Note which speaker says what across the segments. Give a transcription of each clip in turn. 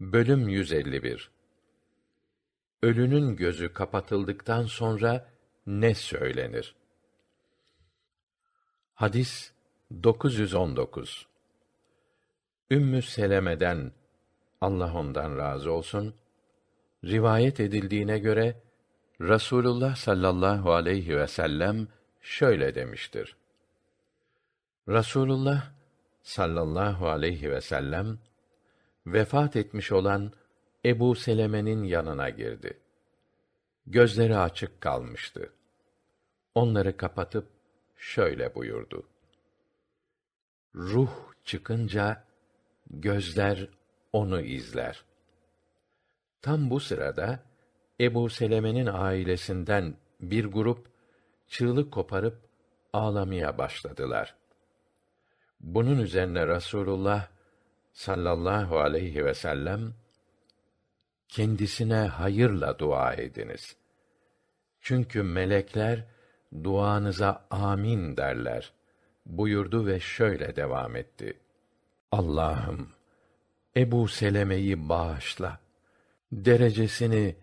Speaker 1: Bölüm 151 Ölünün gözü kapatıldıktan sonra ne söylenir? Hadis 919 Ümmü Seleme'den Allah ondan razı olsun rivayet edildiğine göre Rasulullah sallallahu aleyhi ve sellem şöyle demiştir. Rasulullah sallallahu aleyhi ve sellem vefat etmiş olan Ebu Seleme'nin yanına girdi. Gözleri açık kalmıştı. Onları kapatıp şöyle buyurdu. Ruh çıkınca gözler onu izler. Tam bu sırada Ebu Seleme'nin ailesinden bir grup çığlık koparıp ağlamaya başladılar. Bunun üzerine Rasulullah sallallahu aleyhi ve sellem kendisine hayırla dua ediniz. Çünkü melekler duanıza amin derler buyurdu ve şöyle devam etti. Allah'ım Ebu Seleme'yi bağışla. Derecesini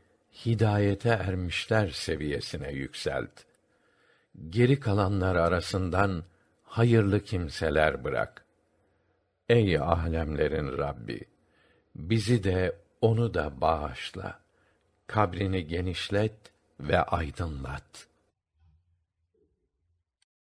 Speaker 1: hidayete ermişler seviyesine yükselt. Geri kalanlar arasından hayırlı kimseler bırak. Ey alemlerin Rabbi, bizi de onu da bağışla. Kabrini genişlet ve aydınlat.